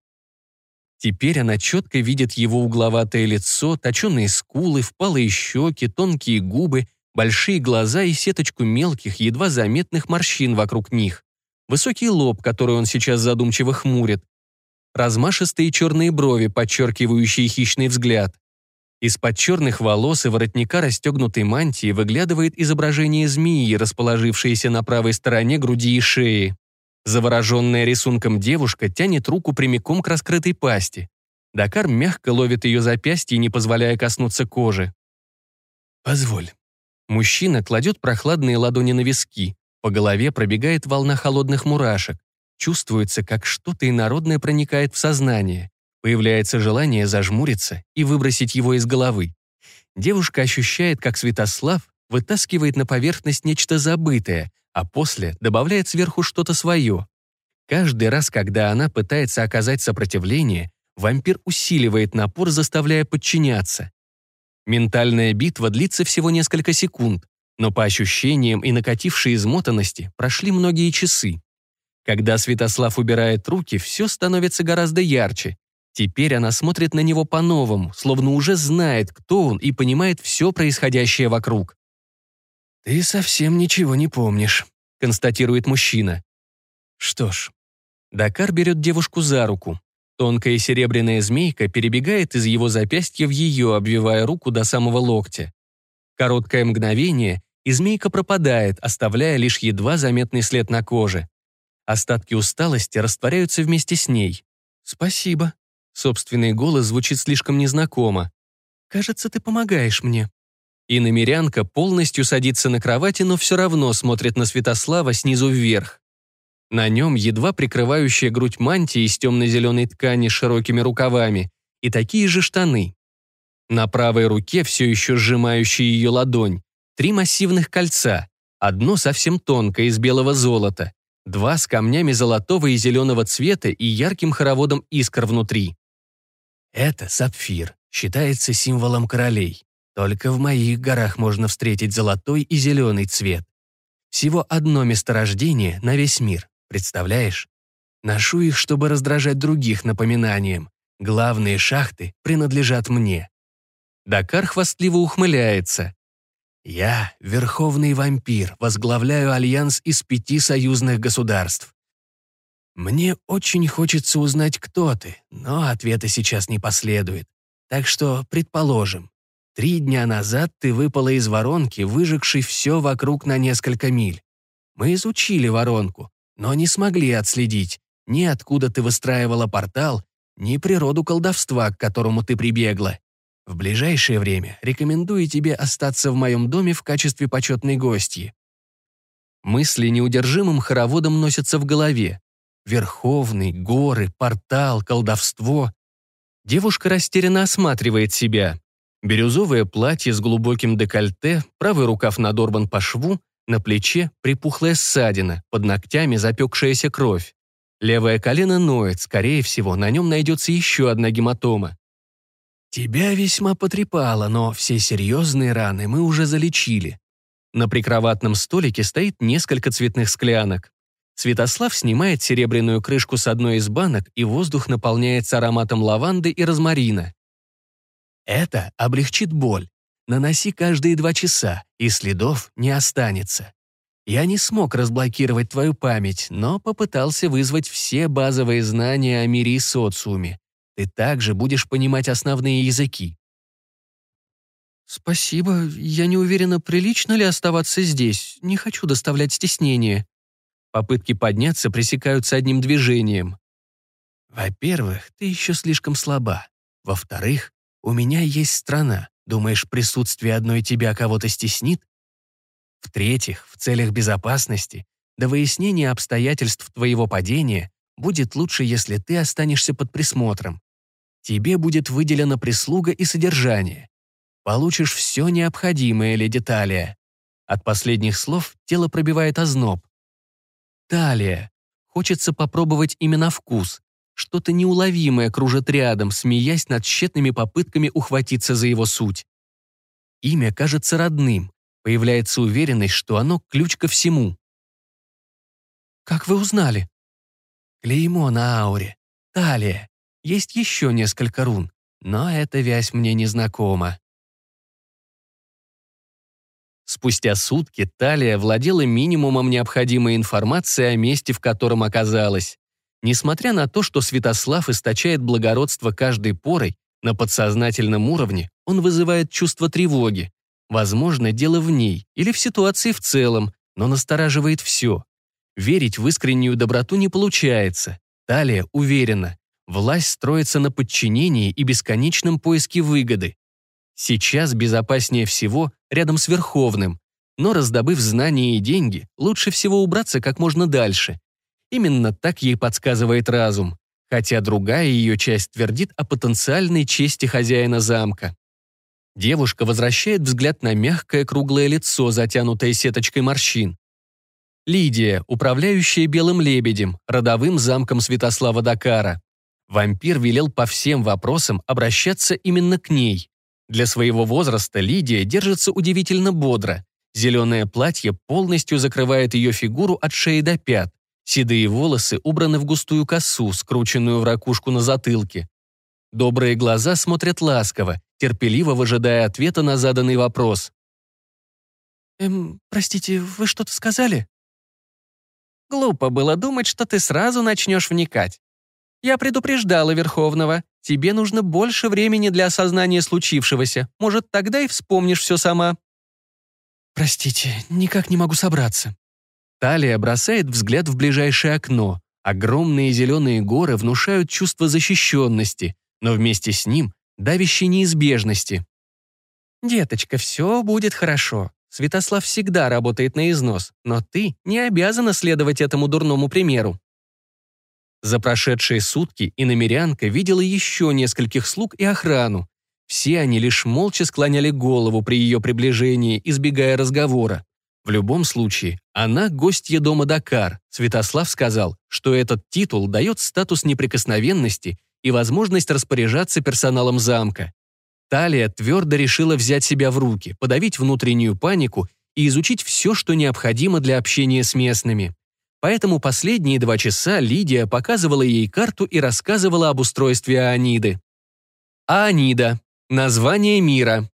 Speaker 1: Теперь она четко видит его угловатое лицо, точеные скулы, впалые щеки, тонкие губы, большие глаза и сеточку мелких, едва заметных морщин вокруг них. Высокий лоб, который он сейчас задумчиво хмурит, размашистые черные брови, подчеркивающие хищный взгляд. Из-под черных волос и воротника расстегнутой мантии выглядывает изображение змеи, расположившееся на правой стороне груди и шеи. Завороженная рисунком девушка тянет руку прямиком к раскрытой пасти. Дакар мягко ловит ее запястье, не позволяя коснуться кожи.
Speaker 2: «Позволь».
Speaker 1: Мужчина кладет прохладные ладони на виски. По голове пробегает волна холодных мурашек. Чувствуется, как что-то инородное проникает в сознание. Появляется желание зажмуриться и выбросить его из головы. Девушка ощущает, как Святослав вытаскивает на поверхность нечто забытое, а после добавляет сверху что-то свое. Каждый раз, когда она пытается оказать сопротивление, вампир усиливает напор, заставляя подчиняться. Ментальная битва длится всего несколько секунд, но по ощущениям и накатившей измотанности прошли многие часы. Когда Святослав убирает руки, все становится гораздо ярче. Теперь она смотрит на него по-новому, словно уже знает, кто он и понимает все происходящее вокруг.
Speaker 2: «Ты совсем ничего не помнишь», — констатирует мужчина.
Speaker 1: Что ж, Дакар берет девушку за руку. Тонкая серебряная змейка перебегает из его запястья в ее, обвивая руку до самого локтя. Короткое мгновение, и змейка пропадает, оставляя лишь едва заметный след на коже. Остатки усталости растворяются вместе с ней. «Спасибо». Собственный голос звучит слишком незнакомо. «Кажется, ты помогаешь мне». И намерянка полностью садится на кровати, но все равно смотрит на Святослава снизу вверх. На нем едва прикрывающая грудь мантия из темно-зеленой ткани с широкими рукавами и такие же штаны. На правой руке, все еще сжимающей ее ладонь, три массивных кольца, одно совсем тонкое из белого золота, Два с камнями золотого и зеленого цвета и ярким хороводом искр внутри.
Speaker 2: Это сапфир, считается символом королей. Только в моих горах можно встретить золотой и зеленый цвет. Всего одно месторождение на весь мир, представляешь? Ношу их, чтобы раздражать других напоминанием. Главные шахты принадлежат мне.
Speaker 1: Дакар хвастливо ухмыляется.
Speaker 2: Я — верховный вампир, возглавляю альянс из пяти союзных государств. Мне очень хочется узнать, кто ты, но ответа сейчас не последует. Так что, предположим, три дня назад ты выпала из воронки, выжегшей все вокруг на несколько миль. Мы изучили воронку, но не смогли отследить ни откуда ты выстраивала портал, ни природу колдовства, к которому ты прибегла. В ближайшее время рекомендую тебе остаться в моем доме в качестве почетной гостьи».
Speaker 1: Мысли неудержимым хороводом носятся в голове. Верховный, горы, портал, колдовство. Девушка растерянно осматривает себя. Бирюзовое платье с глубоким декольте, правый рукав надорван по шву, на плече припухлая ссадина, под ногтями запекшаяся кровь. Левое колено ноет, скорее всего, на нем найдется еще одна гематома.
Speaker 2: «Тебя весьма потрепало, но все серьезные раны мы уже залечили».
Speaker 1: На прикроватном столике стоит несколько цветных склянок. Святослав снимает серебряную крышку с одной из банок, и воздух наполняется ароматом лаванды и розмарина.
Speaker 2: «Это облегчит боль. Наноси каждые два часа, и следов не останется. Я не смог разблокировать твою память, но попытался вызвать все базовые знания о мире и социуме ты также будешь понимать основные языки.
Speaker 3: «Спасибо. Я не уверена, прилично ли оставаться здесь. Не хочу доставлять стеснение».
Speaker 1: Попытки подняться пресекаются одним движением. Во-первых, ты еще слишком слаба. Во-вторых, у меня есть страна. Думаешь, присутствие одной тебя кого-то стеснит? В-третьих, в целях безопасности, до выяснения обстоятельств твоего падения, будет лучше, если ты останешься под присмотром. Тебе будет выделена прислуга и содержание. Получишь все необходимое, леди Талия. От последних слов тело пробивает озноб. Талия. Хочется попробовать именно вкус. Что-то неуловимое кружит рядом, смеясь над тщетными попытками ухватиться за его суть. Имя кажется родным. Появляется уверенность, что оно ключ ко всему.
Speaker 3: «Как вы узнали?»
Speaker 1: Клеймо на ауре. Талия. Есть еще несколько рун, но эта вязь мне не знакома. Спустя сутки Талия владела минимумом необходимой информации о месте, в котором оказалась. Несмотря на то, что Святослав источает благородство каждой порой, на подсознательном уровне он вызывает чувство тревоги. Возможно, дело в ней или в ситуации в целом, но настораживает все. Верить в искреннюю доброту не получается. Талия уверена, власть строится на подчинении и бесконечном поиске выгоды. Сейчас безопаснее всего рядом с Верховным, но раздобыв знания и деньги, лучше всего убраться как можно дальше. Именно так ей подсказывает разум, хотя другая ее часть твердит о потенциальной чести хозяина замка. Девушка возвращает взгляд на мягкое круглое лицо, затянутое сеточкой морщин. Лидия, управляющая Белым Лебедем, родовым замком Святослава Дакара. Вампир велел по всем вопросам обращаться именно к ней. Для своего возраста Лидия держится удивительно бодро. Зеленое платье полностью закрывает ее фигуру от шеи до пят. Седые волосы убраны в густую косу, скрученную в ракушку на затылке. Добрые глаза смотрят ласково, терпеливо выжидая ответа на заданный вопрос.
Speaker 3: «Эм, простите, вы что-то сказали?»
Speaker 1: «Глупо было думать, что ты сразу начнешь вникать. Я предупреждала Верховного. Тебе нужно больше времени для осознания случившегося. Может, тогда и вспомнишь все сама».
Speaker 3: «Простите, никак не могу собраться».
Speaker 1: Талия бросает взгляд в ближайшее окно. Огромные зеленые горы внушают чувство защищенности, но вместе с ним — давящей неизбежности. «Деточка, все будет хорошо. Святослав всегда работает на износ, но ты не обязана следовать этому дурному примеру». За прошедшие сутки иномерянка видела еще нескольких слуг и охрану. Все они лишь молча склоняли голову при ее приближении, избегая разговора. В любом случае, она гостья дома Дакар. Святослав сказал, что этот титул дает статус неприкосновенности и возможность распоряжаться персоналом замка. Талия твердо решила взять себя в руки, подавить внутреннюю панику и изучить все, что необходимо для общения с местными. Поэтому последние два часа Лидия показывала ей карту и рассказывала об устройстве Ааниды. Аанида. Название мира.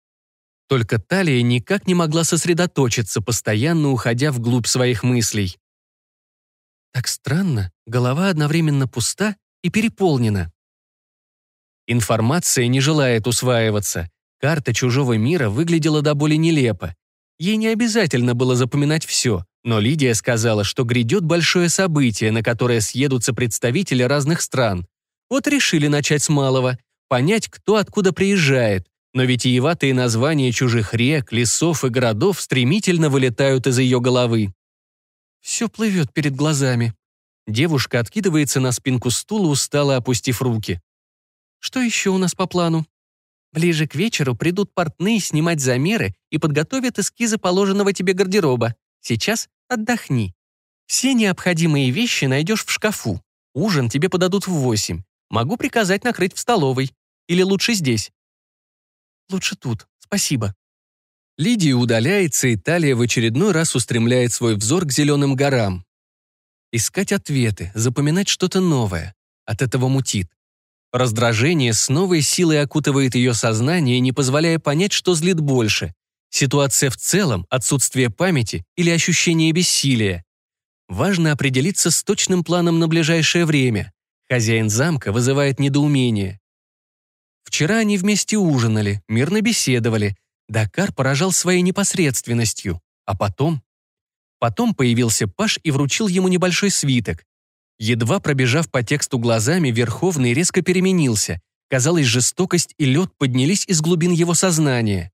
Speaker 1: Только Талия никак не могла сосредоточиться, постоянно уходя вглубь своих мыслей. Так странно, голова одновременно пуста и переполнена. Информация не желает усваиваться. Карта чужого мира выглядела до боли нелепо. Ей не обязательно было запоминать все, но Лидия сказала, что грядет большое событие, на которое съедутся представители разных стран. Вот решили начать с малого, понять, кто откуда приезжает, но витиеватые названия чужих рек, лесов и городов стремительно вылетают из ее головы. Все плывет перед глазами. Девушка откидывается на спинку стула, устало опустив руки. Что еще у нас по плану? Ближе к вечеру придут портные снимать замеры и подготовят эскизы положенного тебе гардероба. Сейчас отдохни. Все необходимые вещи найдешь в шкафу. Ужин тебе подадут в восемь. Могу приказать накрыть в столовой. Или лучше здесь. Лучше тут. Спасибо. Лидия удаляется, и Талия в очередной раз устремляет свой взор к зеленым горам. Искать ответы, запоминать что-то новое. От этого мутит. Раздражение с новой силой окутывает ее сознание, не позволяя понять, что злит больше. Ситуация в целом, отсутствие памяти или ощущение бессилия. Важно определиться с точным планом на ближайшее время. Хозяин замка вызывает недоумение. Вчера они вместе ужинали, мирно беседовали. Дакар поражал своей непосредственностью. А потом? Потом появился Паш и вручил ему небольшой свиток. Едва пробежав по тексту глазами, Верховный резко переменился. Казалось, жестокость и лед поднялись из глубин его сознания.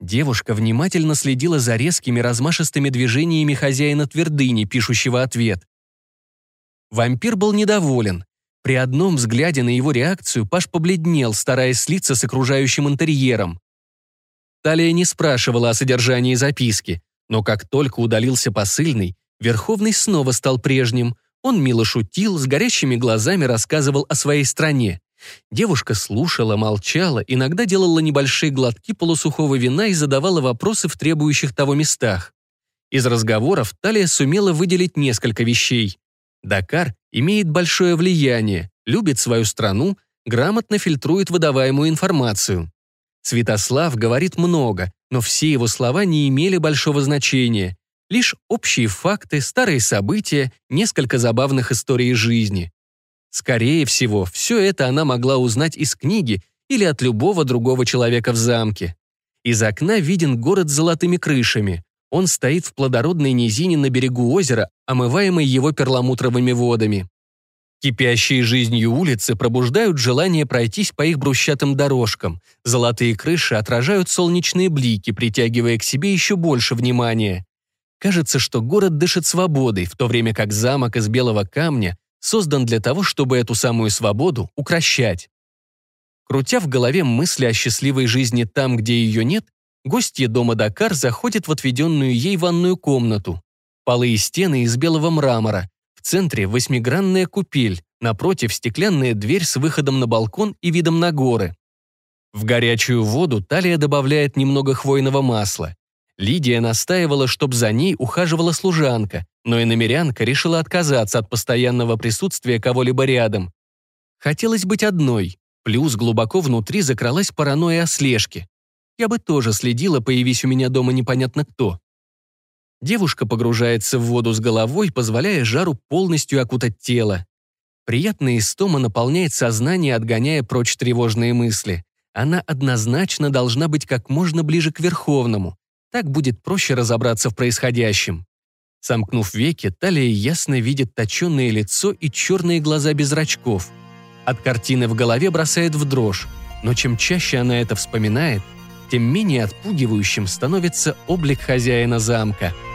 Speaker 1: Девушка внимательно следила за резкими размашистыми движениями хозяина твердыни, пишущего ответ. Вампир был недоволен. При одном взгляде на его реакцию Паш побледнел, стараясь слиться с окружающим интерьером. Талия не спрашивала о содержании записки, но как только удалился посыльный, Верховный снова стал прежним. Он мило шутил, с горящими глазами рассказывал о своей стране. Девушка слушала, молчала, иногда делала небольшие глотки полусухого вина и задавала вопросы в требующих того местах. Из разговоров Талия сумела выделить несколько вещей. Дакар имеет большое влияние, любит свою страну, грамотно фильтрует выдаваемую информацию. Святослав говорит много, но все его слова не имели большого значения. Лишь общие факты, старые события, несколько забавных историй жизни. Скорее всего, все это она могла узнать из книги или от любого другого человека в замке. Из окна виден город с золотыми крышами. Он стоит в плодородной низине на берегу озера, омываемой его перламутровыми водами. Кипящие жизнью улицы пробуждают желание пройтись по их брусчатым дорожкам. Золотые крыши отражают солнечные блики, притягивая к себе еще больше внимания. Кажется, что город дышит свободой, в то время как замок из белого камня создан для того, чтобы эту самую свободу укращать. Крутя в голове мысли о счастливой жизни там, где ее нет, Гостья дома Дакар заходит в отведенную ей ванную комнату. Полы и стены из белого мрамора. В центре восьмигранная купель, напротив стеклянная дверь с выходом на балкон и видом на горы. В горячую воду Талия добавляет немного хвойного масла. Лидия настаивала, чтобы за ней ухаживала служанка, но и намерянка решила отказаться от постоянного присутствия кого-либо рядом. Хотелось быть одной, плюс глубоко внутри закралась паранойя о слежке я бы тоже следила, появись у меня дома непонятно кто. Девушка погружается в воду с головой, позволяя жару полностью окутать тело. Приятная истома наполняет сознание, отгоняя прочь тревожные мысли. Она однозначно должна быть как можно ближе к Верховному. Так будет проще разобраться в происходящем. Сомкнув веки, Талия ясно видит точенное лицо и черные глаза без зрачков. От картины в голове бросает в дрожь, но чем чаще она это вспоминает, тем менее отпугивающим становится облик хозяина замка –